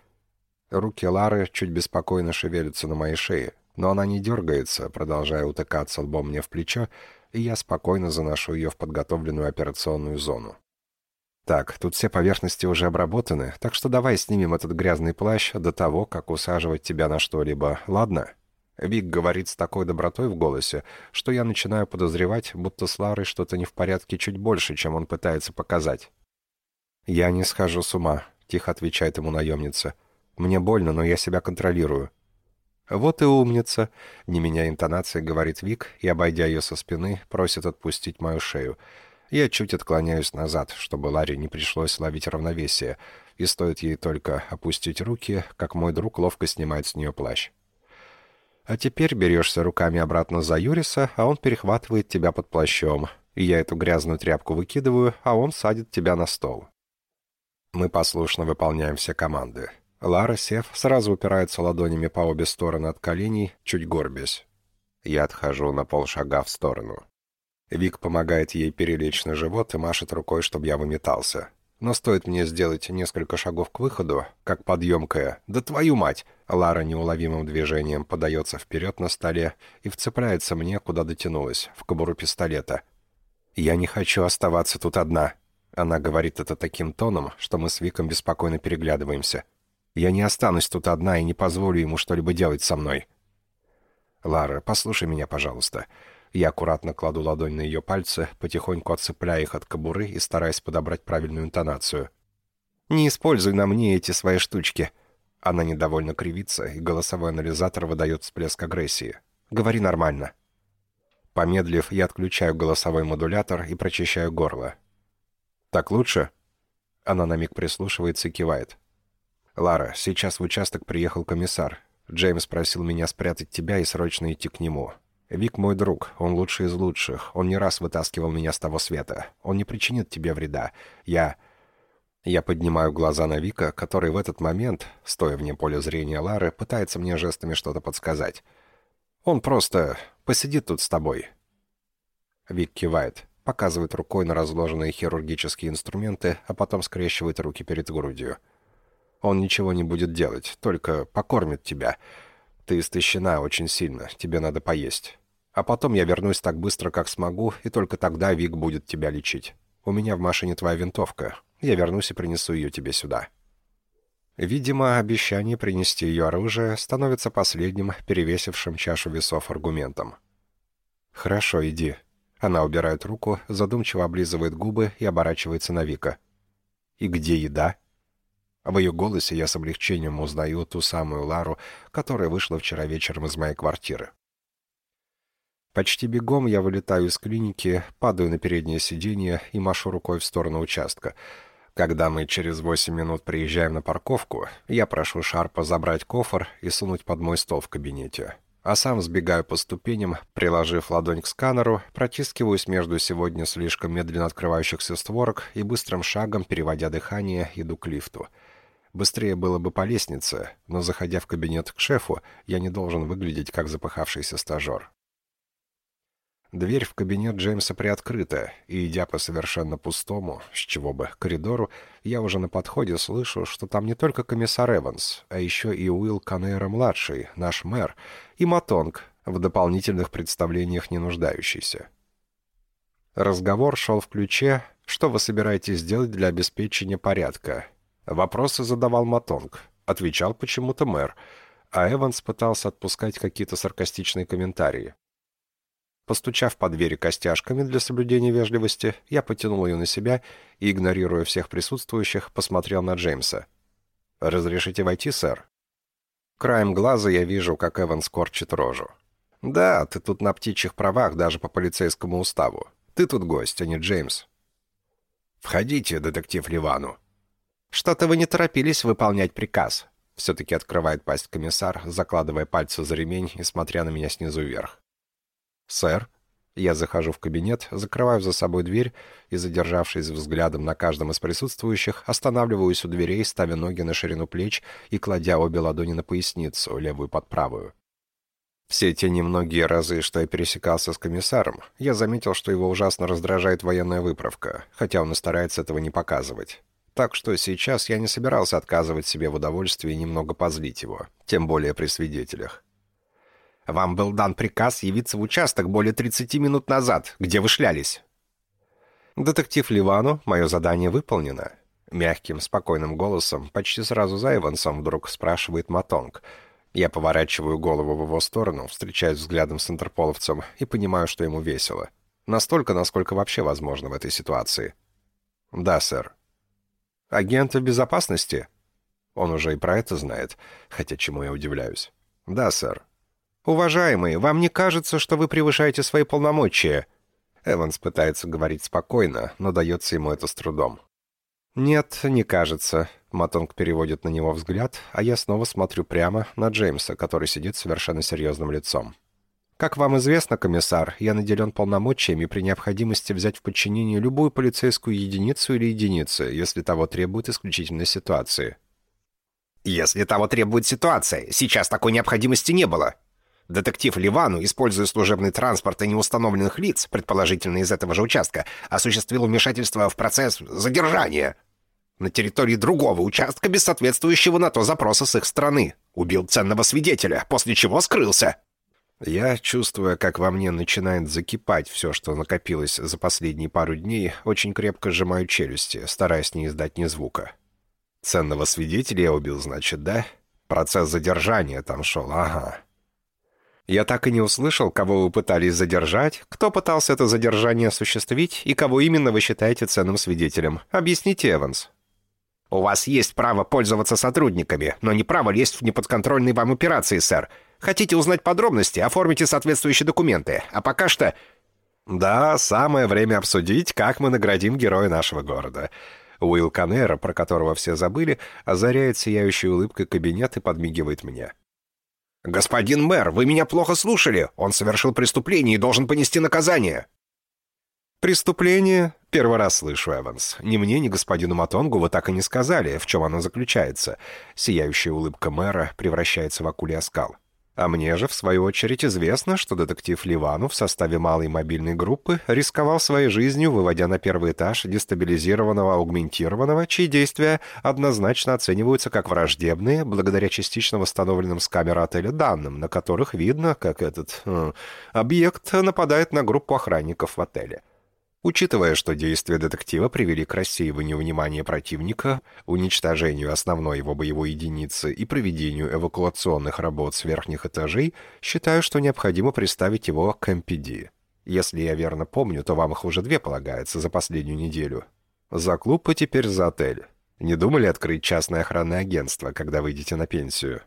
Руки Лары чуть беспокойно шевелятся на моей шее, но она не дергается, продолжая утыкаться лбом мне в плечо, и я спокойно заношу ее в подготовленную операционную зону. «Так, тут все поверхности уже обработаны, так что давай снимем этот грязный плащ до того, как усаживать тебя на что-либо, ладно?» Вик говорит с такой добротой в голосе, что я начинаю подозревать, будто с Ларой что-то не в порядке чуть больше, чем он пытается показать. «Я не схожу с ума», — тихо отвечает ему наемница. «Мне больно, но я себя контролирую. «Вот и умница!» — не меняя интонации, говорит Вик и, обойдя ее со спины, просит отпустить мою шею. Я чуть отклоняюсь назад, чтобы Ларе не пришлось ловить равновесие, и стоит ей только опустить руки, как мой друг ловко снимает с нее плащ. А теперь берешься руками обратно за Юриса, а он перехватывает тебя под плащом, и я эту грязную тряпку выкидываю, а он садит тебя на стол. Мы послушно выполняем все команды. Лара, сев, сразу упирается ладонями по обе стороны от коленей, чуть горбясь. Я отхожу на полшага в сторону. Вик помогает ей перелечь на живот и машет рукой, чтобы я выметался. Но стоит мне сделать несколько шагов к выходу, как подъемкая «Да твою мать!» Лара неуловимым движением подается вперед на столе и вцепляется мне, куда дотянулась, в кобуру пистолета. «Я не хочу оставаться тут одна». Она говорит это таким тоном, что мы с Виком беспокойно переглядываемся. Я не останусь тут одна и не позволю ему что-либо делать со мной. Лара, послушай меня, пожалуйста. Я аккуратно кладу ладонь на ее пальцы, потихоньку отцепляя их от кобуры и стараясь подобрать правильную интонацию. «Не используй на мне эти свои штучки». Она недовольно кривится, и голосовой анализатор выдает всплеск агрессии. «Говори нормально». Помедлив, я отключаю голосовой модулятор и прочищаю горло. «Так лучше?» Она на миг прислушивается и кивает. «Лара, сейчас в участок приехал комиссар. Джеймс просил меня спрятать тебя и срочно идти к нему. Вик мой друг, он лучший из лучших. Он не раз вытаскивал меня с того света. Он не причинит тебе вреда. Я...» Я поднимаю глаза на Вика, который в этот момент, стоя вне поля зрения Лары, пытается мне жестами что-то подсказать. «Он просто посидит тут с тобой». Вик кивает, показывает рукой на разложенные хирургические инструменты, а потом скрещивает руки перед грудью. Он ничего не будет делать, только покормит тебя. Ты истощена очень сильно, тебе надо поесть. А потом я вернусь так быстро, как смогу, и только тогда Вик будет тебя лечить. У меня в машине твоя винтовка. Я вернусь и принесу ее тебе сюда». Видимо, обещание принести ее оружие становится последним, перевесившим чашу весов аргументом. «Хорошо, иди». Она убирает руку, задумчиво облизывает губы и оборачивается на Вика. «И где еда?» В ее голосе я с облегчением узнаю ту самую Лару, которая вышла вчера вечером из моей квартиры. Почти бегом я вылетаю из клиники, падаю на переднее сиденье и машу рукой в сторону участка. Когда мы через восемь минут приезжаем на парковку, я прошу Шарпа забрать кофр и сунуть под мой стол в кабинете. А сам сбегаю по ступеням, приложив ладонь к сканеру, протискиваюсь между сегодня слишком медленно открывающихся створок и быстрым шагом, переводя дыхание, иду к лифту — Быстрее было бы по лестнице, но, заходя в кабинет к шефу, я не должен выглядеть как запыхавшийся стажер. Дверь в кабинет Джеймса приоткрыта, и, идя по совершенно пустому, с чего бы, коридору, я уже на подходе слышу, что там не только комиссар Эванс, а еще и Уилл Канейра-младший, наш мэр, и Матонг, в дополнительных представлениях не нуждающийся. Разговор шел в ключе «Что вы собираетесь делать для обеспечения порядка?» Вопросы задавал Матонг, отвечал почему-то мэр, а Эванс пытался отпускать какие-то саркастичные комментарии. Постучав по двери костяшками для соблюдения вежливости, я потянул ее на себя и, игнорируя всех присутствующих, посмотрел на Джеймса. «Разрешите войти, сэр?» Краем глаза я вижу, как Эванс корчит рожу. «Да, ты тут на птичьих правах даже по полицейскому уставу. Ты тут гость, а не Джеймс». «Входите, детектив Ливану», «Что-то вы не торопились выполнять приказ. Все-таки открывает пасть комиссар, закладывая пальцы за ремень и смотря на меня снизу вверх. «Сэр?» Я захожу в кабинет, закрываю за собой дверь и, задержавшись взглядом на каждом из присутствующих, останавливаюсь у дверей, ставя ноги на ширину плеч и кладя обе ладони на поясницу, левую под правую. Все те немногие разы, что я пересекался с комиссаром, я заметил, что его ужасно раздражает военная выправка, хотя он и старается этого не показывать. Так что сейчас я не собирался отказывать себе в удовольствии немного позлить его, тем более при свидетелях. Вам был дан приказ явиться в участок более 30 минут назад. Где вы шлялись?» «Детектив Ливану, мое задание выполнено». Мягким, спокойным голосом, почти сразу за Эвансом, вдруг спрашивает Матонг. Я поворачиваю голову в его сторону, встречаюсь взглядом с интерполовцем и понимаю, что ему весело. Настолько, насколько вообще возможно в этой ситуации. «Да, сэр». «Агента безопасности?» Он уже и про это знает, хотя чему я удивляюсь. «Да, сэр». «Уважаемый, вам не кажется, что вы превышаете свои полномочия?» Эванс пытается говорить спокойно, но дается ему это с трудом. «Нет, не кажется». Матонг переводит на него взгляд, а я снова смотрю прямо на Джеймса, который сидит совершенно серьезным лицом. «Как вам известно, комиссар, я наделен полномочиями при необходимости взять в подчинение любую полицейскую единицу или единицы, если того требует исключительной ситуации». «Если того требует ситуация. Сейчас такой необходимости не было», Детектив Ливану, используя служебный транспорт и неустановленных лиц, предположительно из этого же участка, осуществил вмешательство в процесс задержания на территории другого участка без соответствующего на то запроса с их стороны. Убил ценного свидетеля, после чего скрылся. Я, чувствуя, как во мне начинает закипать все, что накопилось за последние пару дней, очень крепко сжимаю челюсти, стараясь не издать ни звука. Ценного свидетеля я убил, значит, да? Процесс задержания там шел, ага. Я так и не услышал, кого вы пытались задержать, кто пытался это задержание осуществить и кого именно вы считаете ценным свидетелем. Объясните, Эванс». «У вас есть право пользоваться сотрудниками, но не право лезть в неподконтрольные вам операции, сэр. Хотите узнать подробности, оформите соответствующие документы. А пока что...» «Да, самое время обсудить, как мы наградим героя нашего города». Уилл Канера, про которого все забыли, озаряет сияющей улыбкой кабинет и подмигивает мне. «Господин мэр, вы меня плохо слушали. Он совершил преступление и должен понести наказание». «Преступление? Первый раз слышу, Эванс. Ни мне, ни господину Матонгу вы так и не сказали, в чем оно заключается». Сияющая улыбка мэра превращается в акулий оскал. А мне же, в свою очередь, известно, что детектив Ливану в составе малой мобильной группы рисковал своей жизнью, выводя на первый этаж дестабилизированного аугментированного, чьи действия однозначно оцениваются как враждебные, благодаря частично восстановленным с камеры отеля данным, на которых видно, как этот э, объект нападает на группу охранников в отеле. Учитывая, что действия детектива привели к рассеиванию внимания противника, уничтожению основной его боевой единицы и проведению эвакуационных работ с верхних этажей, считаю, что необходимо приставить его к МПД. Если я верно помню, то вам их уже две полагается за последнюю неделю. За клуб и теперь за отель. Не думали открыть частное охранное агентство, когда выйдете на пенсию?»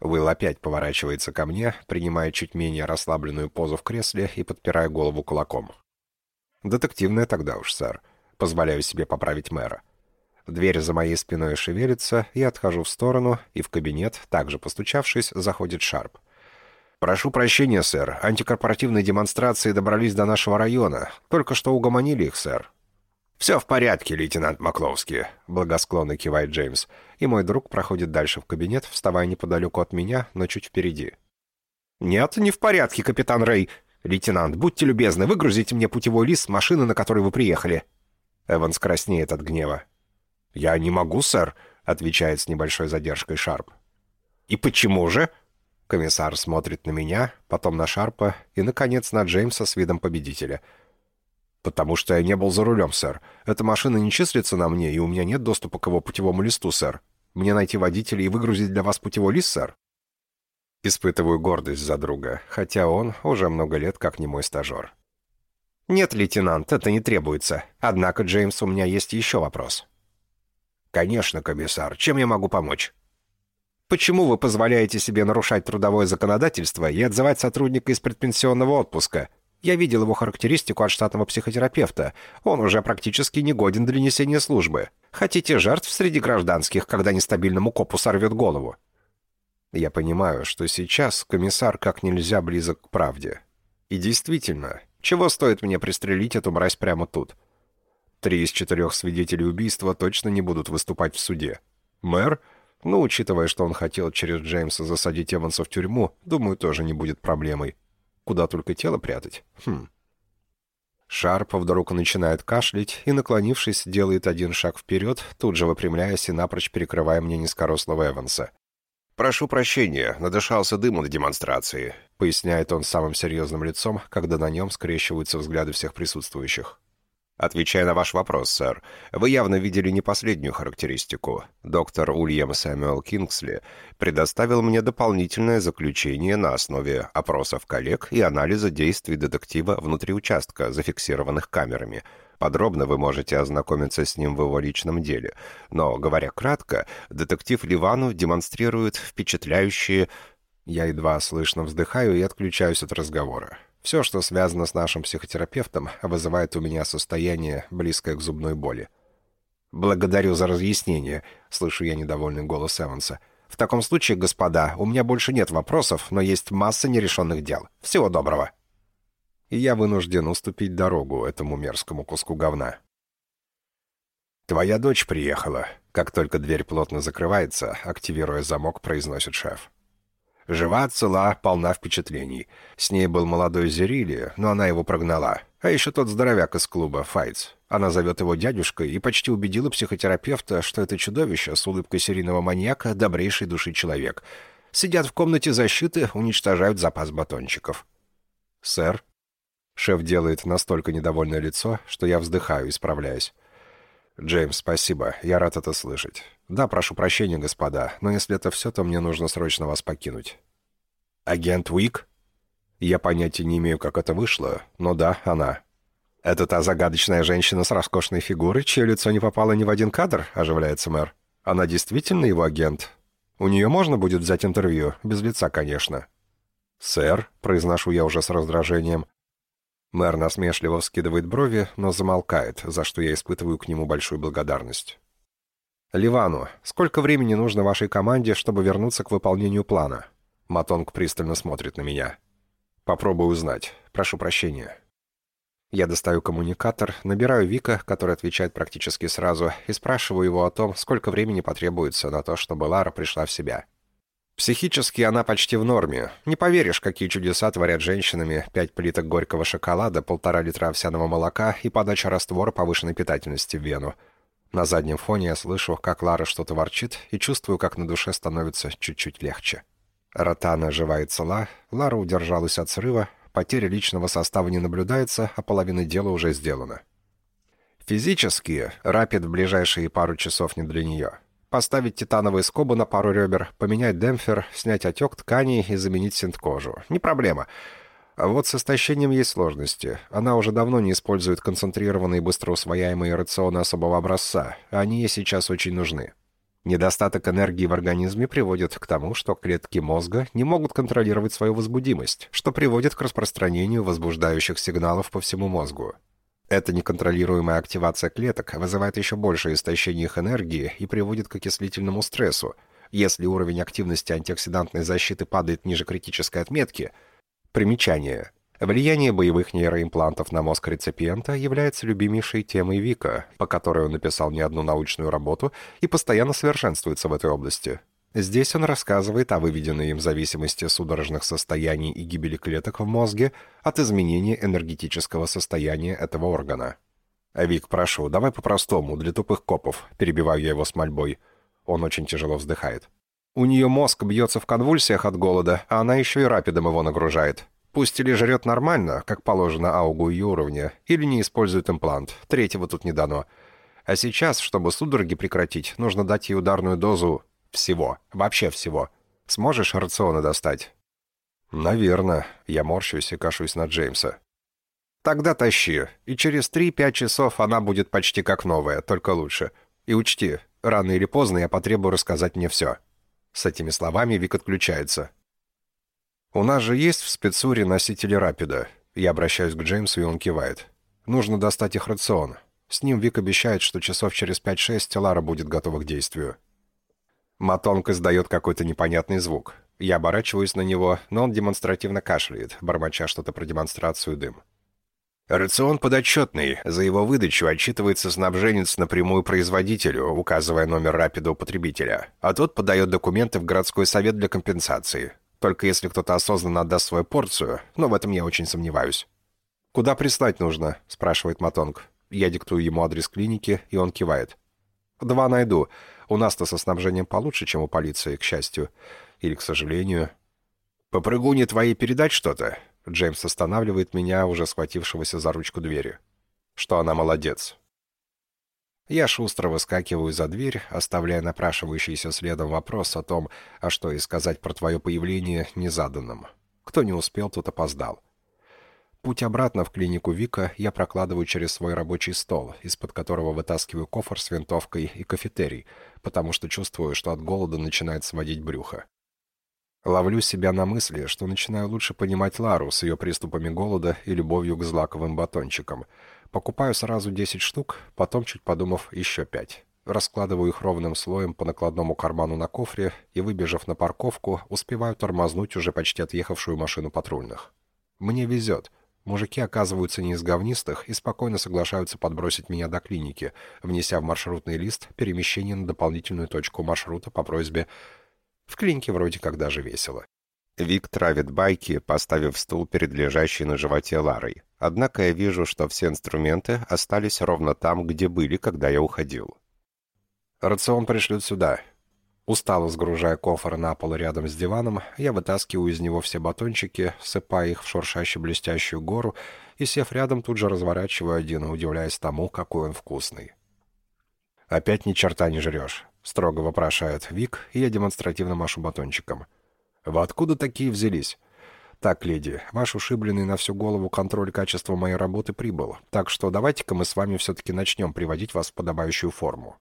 Уилл опять поворачивается ко мне, принимая чуть менее расслабленную позу в кресле и подпирая голову кулаком. Детективная тогда уж, сэр. Позволяю себе поправить мэра. Дверь за моей спиной шевелится, я отхожу в сторону, и в кабинет, также постучавшись, заходит Шарп. «Прошу прощения, сэр. Антикорпоративные демонстрации добрались до нашего района. Только что угомонили их, сэр». «Все в порядке, лейтенант Макловский», — благосклонно кивает Джеймс. И мой друг проходит дальше в кабинет, вставая неподалеку от меня, но чуть впереди. «Нет, не в порядке, капитан Рэй. «Лейтенант, будьте любезны, выгрузите мне путевой лист с машины, на которой вы приехали». Эванс краснеет от гнева. «Я не могу, сэр», — отвечает с небольшой задержкой Шарп. «И почему же?» Комиссар смотрит на меня, потом на Шарпа и, наконец, на Джеймса с видом победителя. «Потому что я не был за рулем, сэр. Эта машина не числится на мне, и у меня нет доступа к его путевому листу, сэр. Мне найти водителя и выгрузить для вас путевой лист, сэр?» Испытываю гордость за друга, хотя он уже много лет как не мой стажер. «Нет, лейтенант, это не требуется. Однако, Джеймс, у меня есть еще вопрос». «Конечно, комиссар. Чем я могу помочь?» «Почему вы позволяете себе нарушать трудовое законодательство и отзывать сотрудника из предпенсионного отпуска? Я видел его характеристику от штатного психотерапевта. Он уже практически не годен для несения службы. Хотите жертв среди гражданских, когда нестабильному копу сорвет голову? Я понимаю, что сейчас комиссар как нельзя близок к правде. И действительно, чего стоит мне пристрелить эту мразь прямо тут? Три из четырех свидетелей убийства точно не будут выступать в суде. Мэр? Ну, учитывая, что он хотел через Джеймса засадить Эванса в тюрьму, думаю, тоже не будет проблемой. Куда только тело прятать? Хм. Шарп вдруг начинает кашлять и, наклонившись, делает один шаг вперед, тут же выпрямляясь и напрочь перекрывая мне низкорослого Эванса. «Прошу прощения, надышался дыму на демонстрации», — поясняет он самым серьезным лицом, когда на нем скрещиваются взгляды всех присутствующих. Отвечая на ваш вопрос, сэр, вы явно видели не последнюю характеристику. Доктор Ульям Сэмюэл Кингсли предоставил мне дополнительное заключение на основе опросов коллег и анализа действий детектива внутри участка, зафиксированных камерами. Подробно вы можете ознакомиться с ним в его личном деле. Но, говоря кратко, детектив Ливану демонстрирует впечатляющие... Я едва слышно вздыхаю и отключаюсь от разговора. Все, что связано с нашим психотерапевтом, вызывает у меня состояние, близкое к зубной боли. «Благодарю за разъяснение», — слышу я недовольный голос Эванса. «В таком случае, господа, у меня больше нет вопросов, но есть масса нерешенных дел. Всего доброго». И я вынужден уступить дорогу этому мерзкому куску говна. «Твоя дочь приехала», — как только дверь плотно закрывается, активируя замок, произносит шеф. Жива, цела, полна впечатлений. С ней был молодой Зерили, но она его прогнала. А еще тот здоровяк из клуба, Файтс. Она зовет его дядюшкой и почти убедила психотерапевта, что это чудовище с улыбкой серийного маньяка добрейшей души человек. Сидят в комнате защиты, уничтожают запас батончиков. «Сэр?» Шеф делает настолько недовольное лицо, что я вздыхаю, исправляюсь. «Джеймс, спасибо. Я рад это слышать. Да, прошу прощения, господа, но если это все, то мне нужно срочно вас покинуть». «Агент Уик?» Я понятия не имею, как это вышло, но да, она. «Это та загадочная женщина с роскошной фигурой, чье лицо не попало ни в один кадр?» — оживляется мэр. «Она действительно его агент? У нее можно будет взять интервью? Без лица, конечно». «Сэр», — произношу я уже с раздражением, Мэр насмешливо вскидывает брови, но замолкает, за что я испытываю к нему большую благодарность. «Ливану, сколько времени нужно вашей команде, чтобы вернуться к выполнению плана?» Матонг пристально смотрит на меня. «Попробую узнать. Прошу прощения». Я достаю коммуникатор, набираю Вика, который отвечает практически сразу, и спрашиваю его о том, сколько времени потребуется на то, чтобы Лара пришла в себя. Психически она почти в норме. Не поверишь, какие чудеса творят женщинами. Пять плиток горького шоколада, полтора литра овсяного молока и подача раствора повышенной питательности в вену. На заднем фоне я слышу, как Лара что-то ворчит, и чувствую, как на душе становится чуть-чуть легче. Ротана жива и цела, Лара удержалась от срыва, потери личного состава не наблюдается, а половина дела уже сделана. Физически, рапид в ближайшие пару часов не для нее. Поставить титановые скобы на пару ребер, поменять демпфер, снять отек тканей и заменить синткожу. Не проблема. А вот с истощением есть сложности. Она уже давно не использует концентрированные быстро усвояемые рационы особого образца. Они ей сейчас очень нужны. Недостаток энергии в организме приводит к тому, что клетки мозга не могут контролировать свою возбудимость, что приводит к распространению возбуждающих сигналов по всему мозгу. Эта неконтролируемая активация клеток вызывает еще большее истощение их энергии и приводит к окислительному стрессу. Если уровень активности антиоксидантной защиты падает ниже критической отметки... Примечание. Влияние боевых нейроимплантов на мозг реципиента является любимейшей темой Вика, по которой он написал не одну научную работу и постоянно совершенствуется в этой области. Здесь он рассказывает о выведенной им зависимости судорожных состояний и гибели клеток в мозге от изменения энергетического состояния этого органа. «Вик, прошу, давай по-простому, для тупых копов», — перебиваю я его с мольбой. Он очень тяжело вздыхает. «У нее мозг бьется в конвульсиях от голода, а она еще и рапидом его нагружает. Пусть или жрет нормально, как положено аугу ее уровня, или не использует имплант, третьего тут не дано. А сейчас, чтобы судороги прекратить, нужно дать ей ударную дозу всего. Вообще всего. Сможешь рационы достать?» «Наверно». Я морщусь и кашусь на Джеймса. «Тогда тащи. И через три-пять часов она будет почти как новая, только лучше. И учти, рано или поздно я потребую рассказать мне все». С этими словами Вик отключается. «У нас же есть в спецуре носители Рапида». Я обращаюсь к Джеймсу, и он кивает. «Нужно достать их рацион. С ним Вик обещает, что часов через пять-шесть Лара будет готова к действию». Матонг издает какой-то непонятный звук. Я оборачиваюсь на него, но он демонстративно кашляет, бормоча что-то про демонстрацию дым. Рацион подотчетный. За его выдачу отчитывается снабженец напрямую производителю, указывая номер рапида у потребителя, а тот подает документы в городской совет для компенсации. Только если кто-то осознанно отдаст свою порцию, но в этом я очень сомневаюсь. «Куда прислать нужно?» — спрашивает Матонг. Я диктую ему адрес клиники, и он кивает. «Два найду. У нас-то со снабжением получше, чем у полиции, к счастью. Или к сожалению». «Попрыгуне твоей передать что-то?» Джеймс останавливает меня, уже схватившегося за ручку двери. Что она молодец. Я шустро выскакиваю за дверь, оставляя напрашивающийся следом вопрос о том, а что и сказать про твое появление незаданным. Кто не успел, тот опоздал. Путь обратно в клинику Вика я прокладываю через свой рабочий стол, из-под которого вытаскиваю кофр с винтовкой и кафетерий, потому что чувствую, что от голода начинает сводить брюхо. Ловлю себя на мысли, что начинаю лучше понимать Лару с ее приступами голода и любовью к злаковым батончикам. Покупаю сразу 10 штук, потом, чуть подумав, еще 5. Раскладываю их ровным слоем по накладному карману на кофре и, выбежав на парковку, успеваю тормознуть уже почти отъехавшую машину патрульных. Мне везет. Мужики оказываются не из говнистых и спокойно соглашаются подбросить меня до клиники, внеся в маршрутный лист перемещение на дополнительную точку маршрута по просьбе в клинике вроде как даже весело. Вик травит байки, поставив стул перед лежащей на животе Ларой. Однако я вижу, что все инструменты остались ровно там, где были, когда я уходил. Рацион пришлют сюда. Устало сгружая кофр на пол рядом с диваном, я вытаскиваю из него все батончики, сыпая их в шуршащую блестящую гору и, сев рядом, тут же разворачиваю один, удивляясь тому, какой он вкусный. «Опять ни черта не жрешь», — строго вопрошает Вик, и я демонстративно машу батончиком. «Вы откуда такие взялись?» «Так, леди, ваш ушибленный на всю голову контроль качества моей работы прибыл, так что давайте-ка мы с вами все-таки начнем приводить вас в подобающую форму».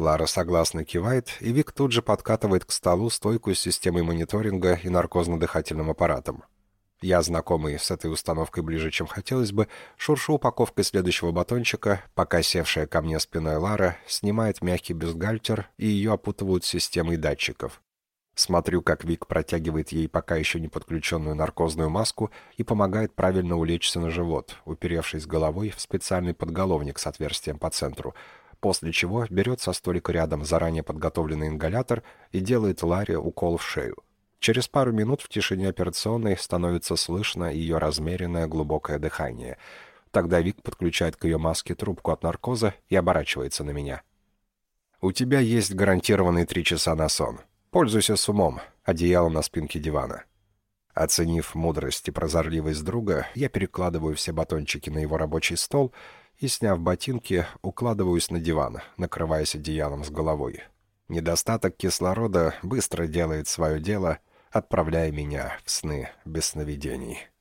Лара согласно кивает, и Вик тут же подкатывает к столу стойку с системой мониторинга и наркозно-дыхательным аппаратом. Я, знакомый с этой установкой ближе, чем хотелось бы, шуршу упаковкой следующего батончика, пока севшая ко мне спиной Лара снимает мягкий бюстгальтер, и ее опутывают системой датчиков. Смотрю, как Вик протягивает ей пока еще не подключенную наркозную маску и помогает правильно улечься на живот, уперевшись головой в специальный подголовник с отверстием по центру, после чего берет со столика рядом заранее подготовленный ингалятор и делает Ларе укол в шею. Через пару минут в тишине операционной становится слышно ее размеренное глубокое дыхание. Тогда Вик подключает к ее маске трубку от наркоза и оборачивается на меня. «У тебя есть гарантированные три часа на сон. Пользуйся с умом. Одеяло на спинке дивана». Оценив мудрость и прозорливость друга, я перекладываю все батончики на его рабочий стол и, сняв ботинки, укладываюсь на диван, накрываясь одеялом с головой. Недостаток кислорода быстро делает свое дело — отправляя меня в сны без сновидений.